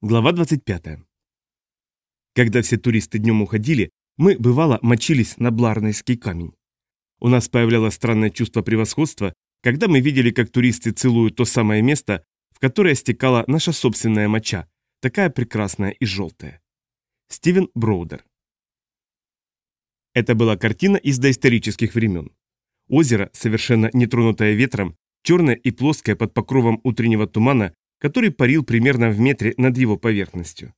Глава 25. Когда все туристы днем уходили, мы, бывало, мочились на Бларнейский камень. У нас появлялось странное чувство превосходства, когда мы видели, как туристы целуют то самое место, в которое стекала наша собственная моча, такая прекрасная и желтая. Стивен Броудер. Это была картина из доисторических времен. Озеро, совершенно нетронутое ветром, черное и плоское под покровом утреннего тумана, который парил примерно в метре над его поверхностью.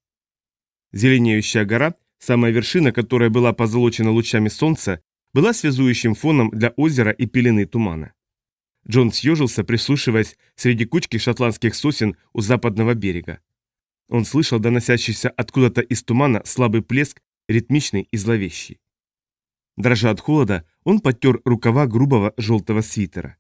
Зеленеющая гора, самая вершина которой была позолочена лучами солнца, была связующим фоном для озера и пелены тумана. Джон съежился, прислушиваясь среди кучки шотландских сосен у западного берега. Он слышал доносящийся откуда-то из тумана слабый плеск, ритмичный и зловещий. Дрожа от холода, он подтер рукава грубого желтого свитера.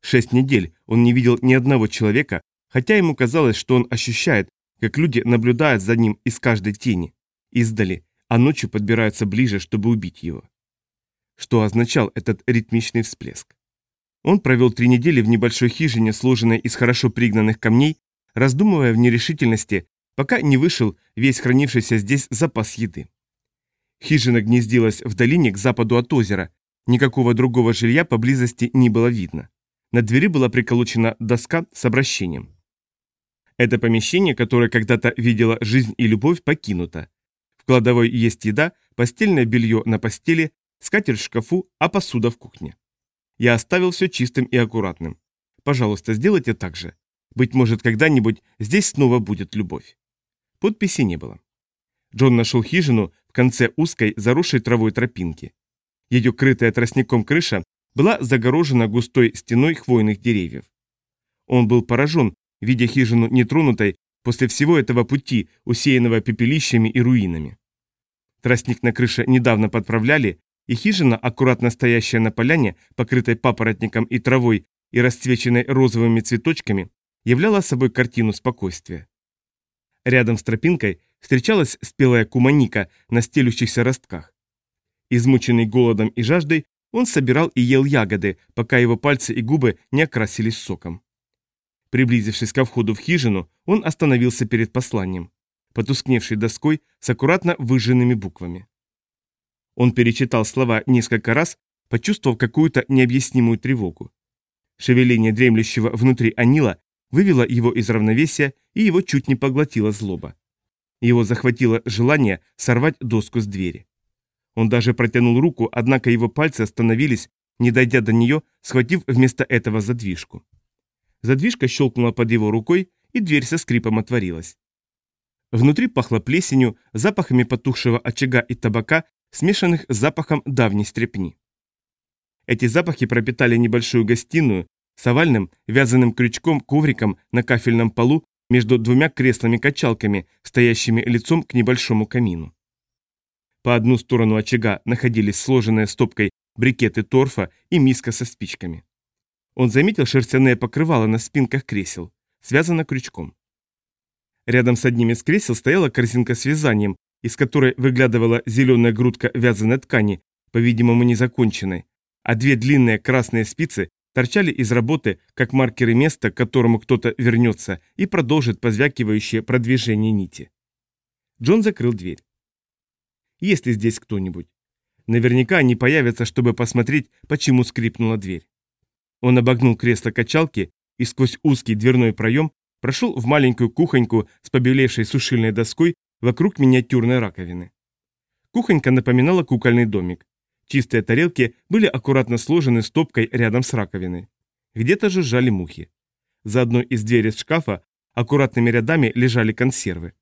Шесть недель он не видел ни одного человека, хотя ему казалось, что он ощущает, как люди наблюдают за ним из каждой тени, издали, а ночью подбираются ближе, чтобы убить его. Что означал этот ритмичный всплеск? Он провел три недели в небольшой хижине, сложенной из хорошо пригнанных камней, раздумывая в нерешительности, пока не вышел весь хранившийся здесь запас еды. Хижина гнездилась в долине к западу от озера, никакого другого жилья поблизости не было видно. На двери была приколочена доска с обращением. Это помещение, которое когда-то видело жизнь и любовь, покинуто. В кладовой есть еда, постельное белье на постели, скатерть в шкафу, а посуда в кухне. Я оставил все чистым и аккуратным. Пожалуйста, сделайте так же. Быть может, когда-нибудь здесь снова будет любовь. Подписи не было. Джон нашел хижину в конце узкой, заросшей травой тропинки. Ее крытая тростником крыша была загорожена густой стеной хвойных деревьев. Он был поражен, видя хижину нетронутой после всего этого пути, усеянного пепелищами и руинами. Тростник на крыше недавно подправляли, и хижина, аккуратно стоящая на поляне, покрытой папоротником и травой и расцвеченной розовыми цветочками, являла собой картину спокойствия. Рядом с тропинкой встречалась спелая куманика на стелющихся ростках. Измученный голодом и жаждой, он собирал и ел ягоды, пока его пальцы и губы не окрасились соком. Приблизившись ко входу в хижину, он остановился перед посланием, потускневшей доской с аккуратно выжженными буквами. Он перечитал слова несколько раз, почувствовав какую-то необъяснимую тревогу. Шевеление дремлющего внутри Анила вывело его из равновесия, и его чуть не поглотила злоба. Его захватило желание сорвать доску с двери. Он даже протянул руку, однако его пальцы остановились, не дойдя до нее, схватив вместо этого задвижку. Задвижка щелкнула под его рукой, и дверь со скрипом отворилась. Внутри пахло плесенью, запахами потухшего очага и табака, смешанных с запахом давней стрепни. Эти запахи пропитали небольшую гостиную с овальным, вязаным крючком ковриком на кафельном полу между двумя креслами-качалками, стоящими лицом к небольшому камину. По одну сторону очага находились сложенные стопкой брикеты торфа и миска со спичками. Он заметил шерстяные покрывала на спинках кресел, связано крючком. Рядом с одним из кресел стояла корзинка с вязанием, из которой выглядывала зеленая грудка вязаной ткани, по-видимому незаконченной, а две длинные красные спицы торчали из работы, как маркеры места, к которому кто-то вернется и продолжит позвякивающее продвижение нити. Джон закрыл дверь. Есть ли здесь кто-нибудь? Наверняка они появятся, чтобы посмотреть, почему скрипнула дверь. Он обогнул кресло качалки и сквозь узкий дверной проем прошел в маленькую кухоньку с побелевшей сушильной доской вокруг миниатюрной раковины. Кухонька напоминала кукольный домик. Чистые тарелки были аккуратно сложены стопкой рядом с раковиной. Где-то жужжали мухи. За одной из дверей шкафа аккуратными рядами лежали консервы.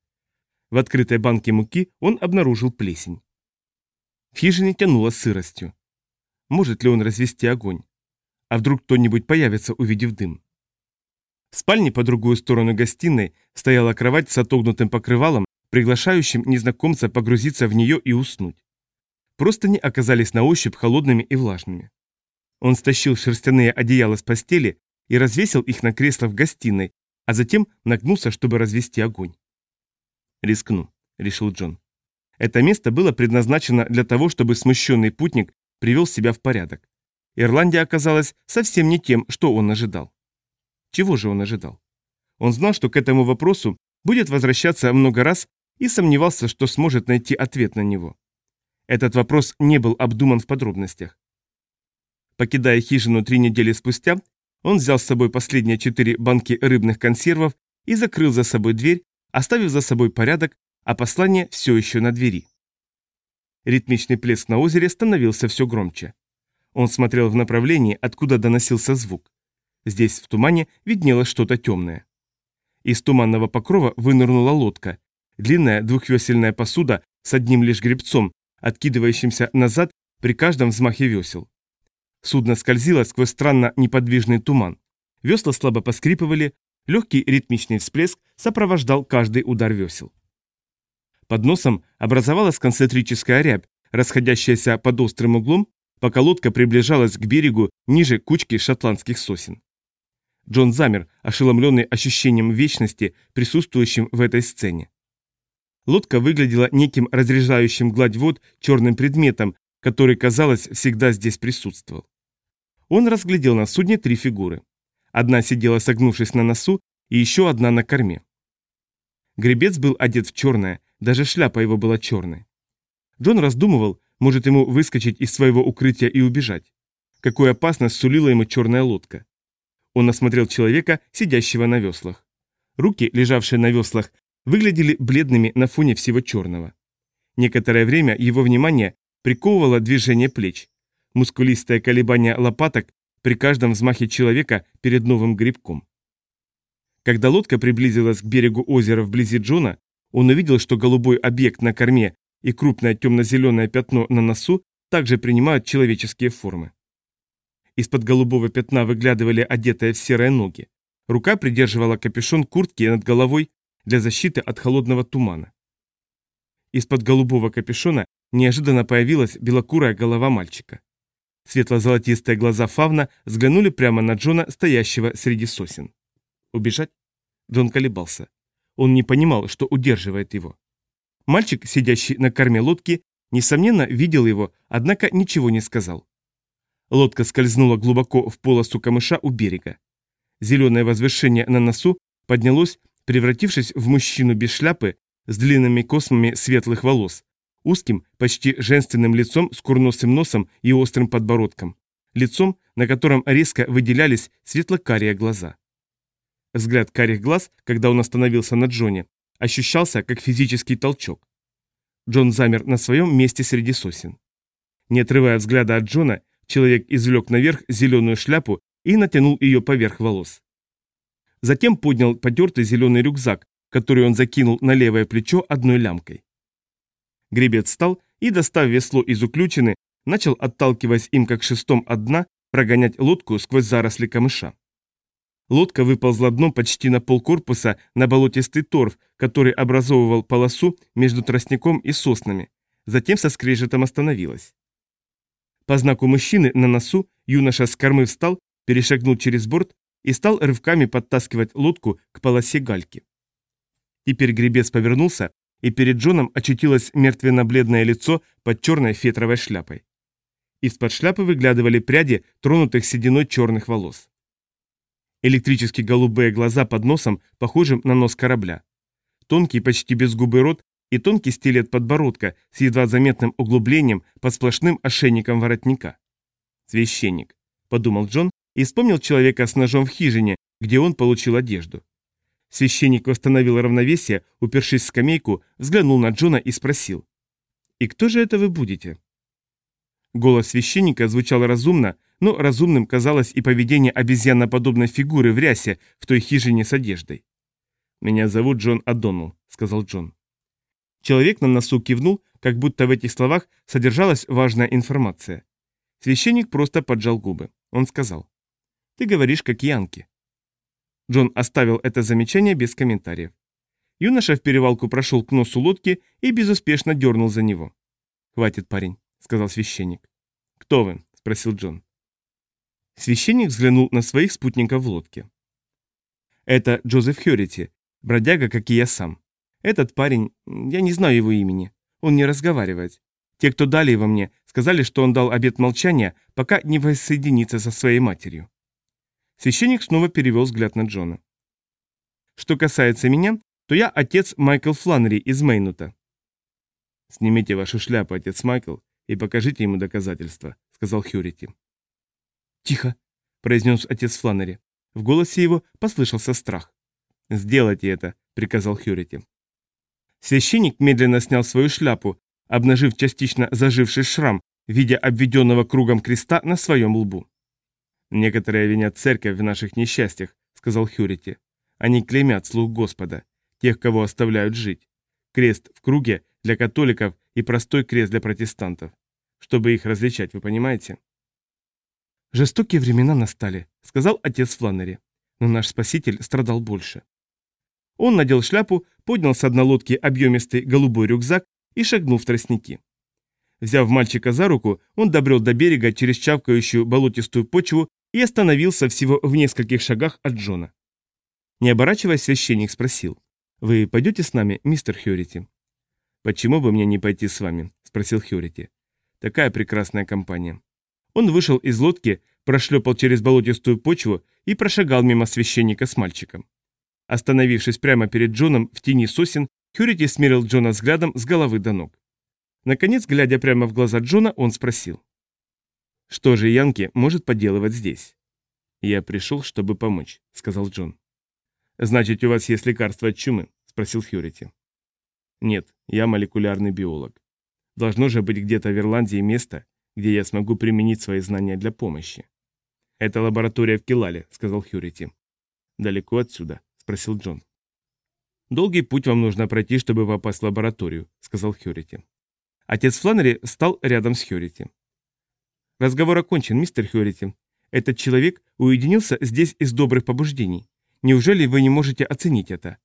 В открытой банке муки он обнаружил плесень. В хижине тянуло сыростью. Может ли он развести огонь? А вдруг кто-нибудь появится, увидев дым? В спальне по другую сторону гостиной стояла кровать с отогнутым покрывалом, приглашающим незнакомца погрузиться в нее и уснуть. Просто не оказались на ощупь холодными и влажными. Он стащил шерстяные одеяла с постели и развесил их на кресло в гостиной, а затем нагнулся, чтобы развести огонь. «Рискну», — решил Джон. Это место было предназначено для того, чтобы смущенный путник привел себя в порядок. Ирландия оказалась совсем не тем, что он ожидал. Чего же он ожидал? Он знал, что к этому вопросу будет возвращаться много раз и сомневался, что сможет найти ответ на него. Этот вопрос не был обдуман в подробностях. Покидая хижину три недели спустя, он взял с собой последние четыре банки рыбных консервов и закрыл за собой дверь, оставив за собой порядок, а послание все еще на двери. Ритмичный плеск на озере становился все громче. Он смотрел в направлении, откуда доносился звук. Здесь, в тумане, виднелось что-то темное. Из туманного покрова вынырнула лодка. Длинная двухвесельная посуда с одним лишь гребцом, откидывающимся назад при каждом взмахе весел. Судно скользило сквозь странно неподвижный туман. Весла слабо поскрипывали, легкий ритмичный всплеск сопровождал каждый удар весел. Под носом образовалась концентрическая рябь, расходящаяся под острым углом, пока лодка приближалась к берегу ниже кучки шотландских сосен. Джон замер, ошеломленный ощущением вечности, присутствующим в этой сцене. Лодка выглядела неким разряжающим гладь вод черным предметом, который, казалось, всегда здесь присутствовал. Он разглядел на судне три фигуры. Одна сидела согнувшись на носу, и еще одна на корме. Гребец был одет в черное, даже шляпа его была черной. Джон раздумывал, может ему выскочить из своего укрытия и убежать. Какую опасность сулила ему черная лодка. Он осмотрел человека, сидящего на веслах. Руки, лежавшие на веслах, выглядели бледными на фоне всего черного. Некоторое время его внимание приковывало движение плеч, мускулистое колебание лопаток при каждом взмахе человека перед новым грибком. Когда лодка приблизилась к берегу озера вблизи Джона, он увидел, что голубой объект на корме и крупное темно-зеленое пятно на носу также принимают человеческие формы. Из-под голубого пятна выглядывали одетые в серые ноги. Рука придерживала капюшон куртки над головой для защиты от холодного тумана. Из-под голубого капюшона неожиданно появилась белокурая голова мальчика. Светло-золотистые глаза Фавна взглянули прямо на Джона, стоящего среди сосен. Убежать? Джон колебался. Он не понимал, что удерживает его. Мальчик, сидящий на корме лодки, несомненно, видел его, однако ничего не сказал. Лодка скользнула глубоко в полосу камыша у берега. Зеленое возвышение на носу поднялось, превратившись в мужчину без шляпы с длинными космами светлых волос, узким, почти женственным лицом с курносым носом и острым подбородком, лицом, на котором резко выделялись светло-карие глаза. Взгляд карих глаз, когда он остановился на Джоне, ощущался как физический толчок. Джон замер на своем месте среди сосен. Не отрывая взгляда от Джона, человек извлек наверх зеленую шляпу и натянул ее поверх волос. Затем поднял потертый зеленый рюкзак, который он закинул на левое плечо одной лямкой. Гребец встал и, достав весло из уключины, начал, отталкиваясь им как шестом от дна, прогонять лодку сквозь заросли камыша. Лодка выползла дном почти на полкорпуса на болотистый торф, который образовывал полосу между тростником и соснами. Затем со скрежетом остановилась. По знаку мужчины на носу юноша с кормы встал, перешагнул через борт и стал рывками подтаскивать лодку к полосе гальки. Теперь гребец повернулся, и перед Джоном очутилось мертвенно-бледное лицо под черной фетровой шляпой. Из-под шляпы выглядывали пряди тронутых сединой черных волос. Электрически голубые глаза под носом, похожим на нос корабля. Тонкий, почти безгубый рот и тонкий стилет подбородка с едва заметным углублением под сплошным ошейником воротника. «Священник», — подумал Джон и вспомнил человека с ножом в хижине, где он получил одежду. Священник восстановил равновесие, упершись в скамейку, взглянул на Джона и спросил. «И кто же это вы будете?» Голос священника звучал разумно, но разумным казалось и поведение обезьяноподобной фигуры в рясе в той хижине с одеждой. «Меня зовут Джон Адоннелл», — сказал Джон. Человек на носу кивнул, как будто в этих словах содержалась важная информация. Священник просто поджал губы. Он сказал, «Ты говоришь, как янки». Джон оставил это замечание без комментариев. Юноша в перевалку прошел к носу лодки и безуспешно дернул за него. «Хватит, парень», — сказал священник. «Кто вы?» — спросил Джон. Священник взглянул на своих спутников в лодке. «Это Джозеф Хьюрити, бродяга, как и я сам. Этот парень, я не знаю его имени, он не разговаривает. Те, кто дали его мне, сказали, что он дал обет молчания, пока не воссоединится со своей матерью». Священник снова перевел взгляд на Джона. «Что касается меня, то я отец Майкл Фланнери из Мейнута». «Снимите вашу шляпу, отец Майкл, и покажите ему доказательства», — сказал Хьюрити. «Тихо», — произнес отец Фланнери. В голосе его послышался страх. «Сделайте это», — приказал Хьюрити. Священник медленно снял свою шляпу, обнажив частично заживший шрам в виде обведенного кругом креста на своем лбу. «Некоторые винят церковь в наших несчастьях», — сказал Хьюрити. «Они клеймят слух Господа, тех, кого оставляют жить. Крест в круге для католиков и простой крест для протестантов. Чтобы их различать, вы понимаете?» «Жестокие времена настали», — сказал отец Фланнери. «Но наш спаситель страдал больше. Он надел шляпу, поднял с одной лодки объемистый голубой рюкзак и шагнул в тростники. Взяв мальчика за руку, он добрел до берега через чавкающую болотистую почву и остановился всего в нескольких шагах от Джона. Не оборачиваясь, священник спросил. «Вы пойдете с нами, мистер Хьюрити?» «Почему бы мне не пойти с вами?» – спросил Хьюрити. «Такая прекрасная компания». Он вышел из лодки, прошлепал через болотистую почву и прошагал мимо священника с мальчиком. Остановившись прямо перед Джоном в тени сосен, Хьюрити смерил Джона взглядом с головы до ног. Наконец, глядя прямо в глаза Джона, он спросил. «Что же Янки может поделывать здесь?» «Я пришел, чтобы помочь», — сказал Джон. «Значит, у вас есть лекарство от чумы?» — спросил Хьюрити. «Нет, я молекулярный биолог. Должно же быть где-то в Ирландии место, где я смогу применить свои знания для помощи». «Это лаборатория в Килале», — сказал Хьюрити. «Далеко отсюда?» спросил Джон. «Долгий путь вам нужно пройти, чтобы попасть в лабораторию», — сказал Хьюрити. Отец Фланнери стал рядом с Хьюрити. «Разговор окончен, мистер Хьюрити. Этот человек уединился здесь из добрых побуждений. Неужели вы не можете оценить это?»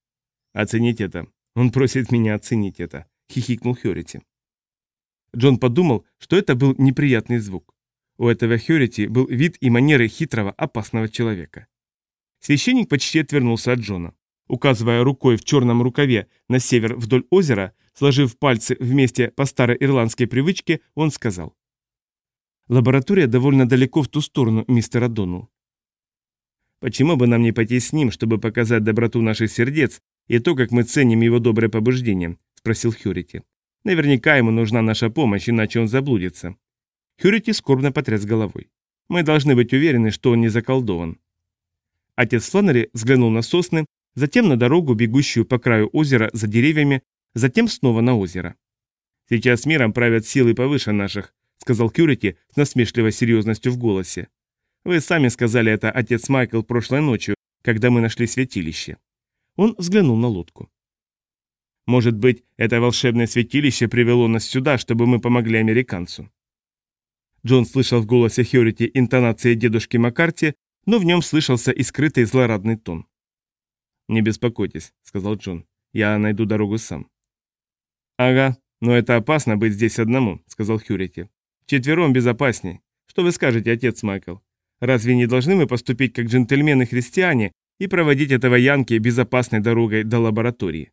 «Оценить это? Он просит меня оценить это», — хихикнул Хьюрити. Джон подумал, что это был неприятный звук. У этого Хьюрити был вид и манеры хитрого, опасного человека. Священник почти отвернулся от Джона. Указывая рукой в черном рукаве на север вдоль озера, сложив пальцы вместе по старой ирландской привычке, он сказал. «Лаборатория довольно далеко в ту сторону, мистер Адоннелл. Почему бы нам не пойти с ним, чтобы показать доброту наших сердец и то, как мы ценим его доброе побуждение?» – спросил Хьюрити. «Наверняка ему нужна наша помощь, иначе он заблудится». Хьюрити скорбно потряс головой. «Мы должны быть уверены, что он не заколдован. Отец Фланнери взглянул на сосны, затем на дорогу, бегущую по краю озера за деревьями, затем снова на озеро. «Сейчас миром правят силы повыше наших», — сказал Кюрити с насмешливой серьезностью в голосе. «Вы сами сказали это, отец Майкл, прошлой ночью, когда мы нашли святилище». Он взглянул на лодку. «Может быть, это волшебное святилище привело нас сюда, чтобы мы помогли американцу?» Джон слышал в голосе Хьюрити интонации дедушки Маккарти, но в нем слышался и скрытый злорадный тон. «Не беспокойтесь», — сказал Джон, — «я найду дорогу сам». «Ага, но это опасно быть здесь одному», — сказал Хьюрити. «Четвером безопасней. Что вы скажете, отец Майкл? Разве не должны мы поступить как джентльмены-христиане и проводить этого Янки безопасной дорогой до лаборатории?»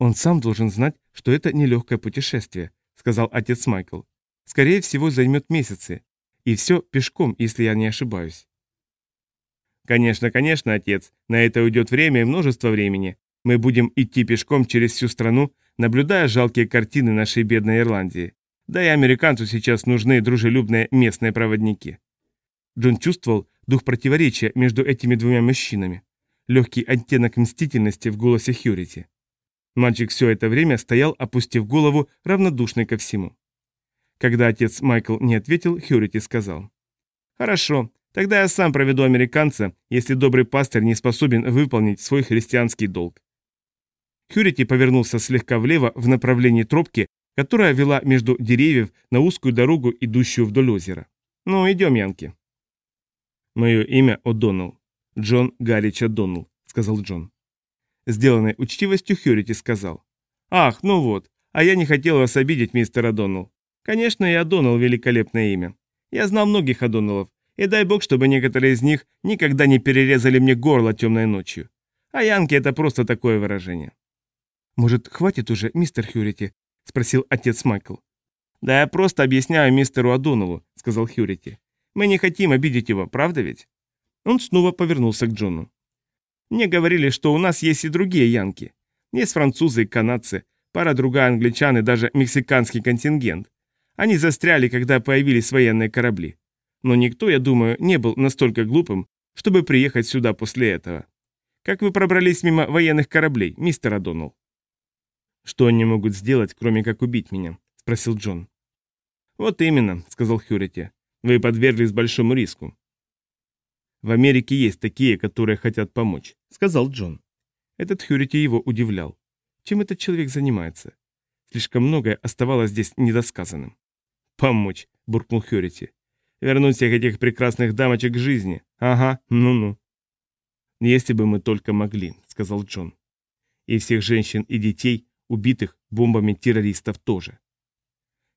«Он сам должен знать, что это нелегкое путешествие», — сказал отец Майкл. «Скорее всего, займет месяцы. И все пешком, если я не ошибаюсь». Конечно, конечно, отец, на это уйдет время и множество времени. Мы будем идти пешком через всю страну, наблюдая жалкие картины нашей бедной Ирландии. Да и американцу сейчас нужны дружелюбные местные проводники. Джон чувствовал дух противоречия между этими двумя мужчинами. Легкий оттенок мстительности в голосе Хьюрити. Мальчик все это время стоял, опустив голову, равнодушный ко всему. Когда отец Майкл не ответил, Хьюрити сказал. «Хорошо, Тогда я сам проведу американца, если добрый пастырь не способен выполнить свой христианский долг. Хьюрити повернулся слегка влево в направлении тропки, которая вела между деревьев на узкую дорогу, идущую вдоль озера. «Ну, идем, Янки». «Мое имя О'Доннелл. Джон Гаррич О'Доннелл», — сказал Джон. Сделанной учтивостью Хьюрити сказал. «Ах, ну вот, а я не хотел вас обидеть, мистер О'Доннелл. Конечно, и О'Доннелл — великолепное имя. Я знал многих О'Доннеллов, и дай бог, чтобы некоторые из них никогда не перерезали мне горло темной ночью. А Янки это просто такое выражение. «Может, хватит уже, мистер Хьюрити?» – спросил отец Майкл. «Да я просто объясняю мистеру Адонову», – сказал Хьюрити. «Мы не хотим обидеть его, правда ведь?» Он снова повернулся к Джону. Мне говорили, что у нас есть и другие янки. Есть французы и канадцы, пара другая англичан и даже мексиканский контингент. Они застряли, когда появились военные корабли. Но никто, я думаю, не был настолько глупым, чтобы приехать сюда после этого. Как вы пробрались мимо военных кораблей, мистер Адонал? Что они могут сделать, кроме как убить меня? Спросил Джон. Вот именно, сказал Хьюрити. Вы подверглись большому риску. В Америке есть такие, которые хотят помочь, сказал Джон. Этот Хьюрити его удивлял. Чем этот человек занимается? Слишком многое оставалось здесь недосказанным. «Помочь», — буркнул Хьюрити. «Вернуть всех этих прекрасных дамочек к жизни. Ага, ну-ну». «Если бы мы только могли», — сказал Джон. «И всех женщин и детей, убитых бомбами террористов тоже».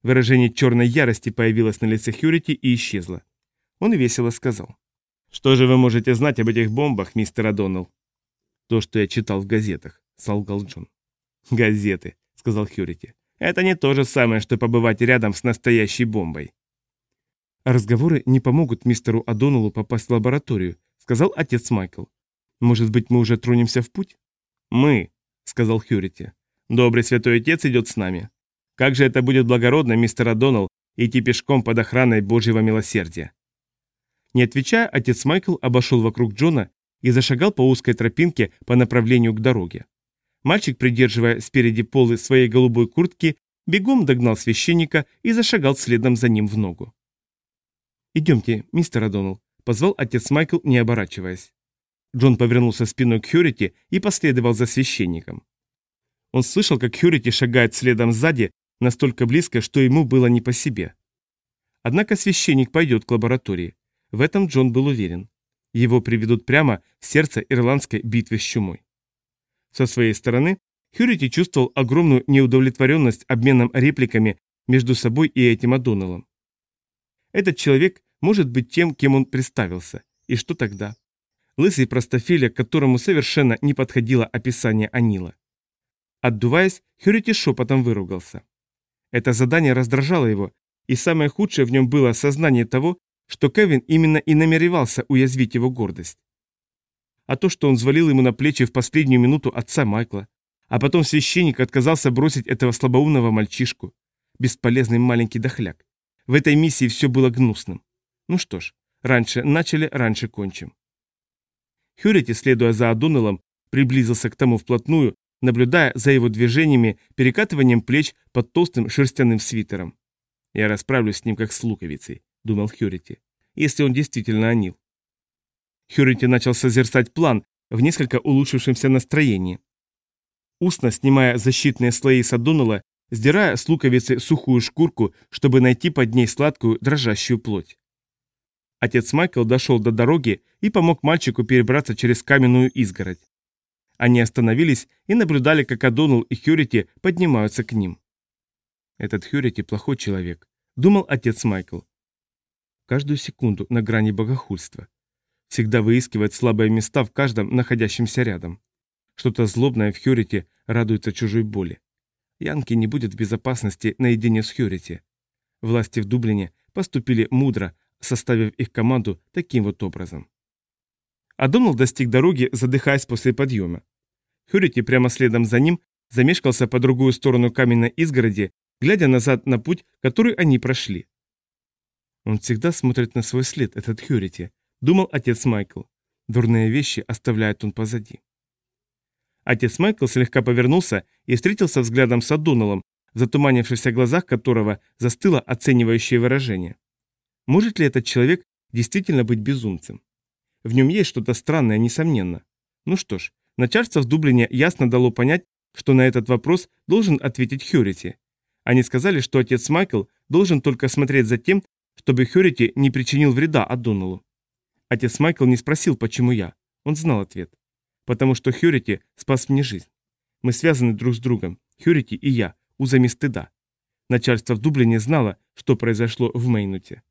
Выражение черной ярости появилось на лице Хьюрити и исчезло. Он весело сказал. «Что же вы можете знать об этих бомбах, мистер Адоннелл?» «То, что я читал в газетах», — солгал Джон. «Газеты», — сказал Хьюрити. «Это не то же самое, что побывать рядом с настоящей бомбой». «Разговоры не помогут мистеру Адоналу попасть в лабораторию», — сказал отец Майкл. «Может быть, мы уже тронемся в путь?» «Мы», — сказал Хьюрити. «Добрый святой отец идет с нами. Как же это будет благородно, мистер Адонал, идти пешком под охраной Божьего милосердия?» Не отвечая, отец Майкл обошел вокруг Джона и зашагал по узкой тропинке по направлению к дороге. Мальчик, придерживая спереди полы своей голубой куртки, бегом догнал священника и зашагал следом за ним в ногу. «Идемте, мистер Адонал», — позвал отец Майкл, не оборачиваясь. Джон повернулся спиной к Хьюрити и последовал за священником. Он слышал, как Хьюрити шагает следом сзади, настолько близко, что ему было не по себе. Однако священник пойдет к лаборатории. В этом Джон был уверен. Его приведут прямо в сердце ирландской битвы с чумой. Со своей стороны, Хьюрити чувствовал огромную неудовлетворенность обменом репликами между собой и этим Адоналом. Этот человек может быть тем, кем он представился. И что тогда? Лысый простофиля, которому совершенно не подходило описание Анила. Отдуваясь, Хьюрити шепотом выругался. Это задание раздражало его, и самое худшее в нем было осознание того, что Кевин именно и намеревался уязвить его гордость. А то, что он взвалил ему на плечи в последнюю минуту отца Майкла, а потом священник отказался бросить этого слабоумного мальчишку, бесполезный маленький дохляк. В этой миссии все было гнусным. Ну что ж, раньше начали, раньше кончим. Хьюрити, следуя за Адонеллом, приблизился к тому вплотную, наблюдая за его движениями, перекатыванием плеч под толстым шерстяным свитером. «Я расправлюсь с ним, как с луковицей», — думал Хьюрити, — «если он действительно Анил». Хьюрити начал созерцать план в несколько улучшившемся настроении. Устно снимая защитные слои Садонала, сдирая с луковицы сухую шкурку, чтобы найти под ней сладкую дрожащую плоть. Отец Майкл дошел до дороги и помог мальчику перебраться через каменную изгородь. Они остановились и наблюдали, как Адонал и Хьюрити поднимаются к ним. «Этот Хьюрити плохой человек», — думал отец Майкл. Каждую секунду на грани богохульства. Всегда выискивает слабые места в каждом находящемся рядом. Что-то злобное в Хьюрити радуется чужой боли. Янки не будет в безопасности наедине с Хьюрити. Власти в Дублине поступили мудро, составив их команду таким вот образом. А достиг дороги, задыхаясь после подъема. Хьюрити прямо следом за ним замешкался по другую сторону каменной изгороди, глядя назад на путь, который они прошли. Он всегда смотрит на свой след, этот Хьюрити, думал отец Майкл. Дурные вещи оставляет он позади. Отец Майкл слегка повернулся и встретился взглядом с Адоналом, в затуманившихся глазах которого застыло оценивающее выражение. Может ли этот человек действительно быть безумцем? В нем есть что-то странное, несомненно. Ну что ж, начальство в Дублине ясно дало понять, что на этот вопрос должен ответить Хьюрити. Они сказали, что отец Майкл должен только смотреть за тем, чтобы Хьюрити не причинил вреда Адоналу. Отец Майкл не спросил, почему я. Он знал ответ. Потому что Хьюрити спас мне жизнь. Мы связаны друг с другом, Хьюрити и я, узами стыда. Начальство в Дублине знало, что произошло в Мейнуте.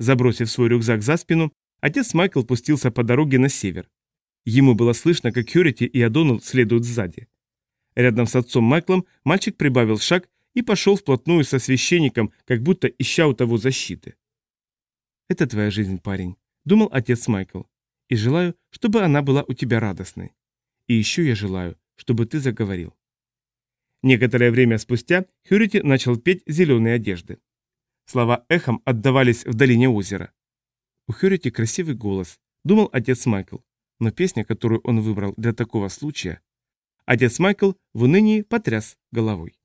Забросив свой рюкзак за спину, отец Майкл пустился по дороге на север. Ему было слышно, как Хьюрити и Адонал следуют сзади. Рядом с отцом Майклом мальчик прибавил шаг и пошел вплотную со священником, как будто ища у того защиты. «Это твоя жизнь, парень», — думал отец Майкл. и желаю, чтобы она была у тебя радостной. И еще я желаю, чтобы ты заговорил. Некоторое время спустя Хьюрити начал петь «Зеленые одежды». Слова эхом отдавались в долине озера. У Хьюрити красивый голос, думал отец Майкл, но песня, которую он выбрал для такого случая... Отец Майкл в унынии потряс головой.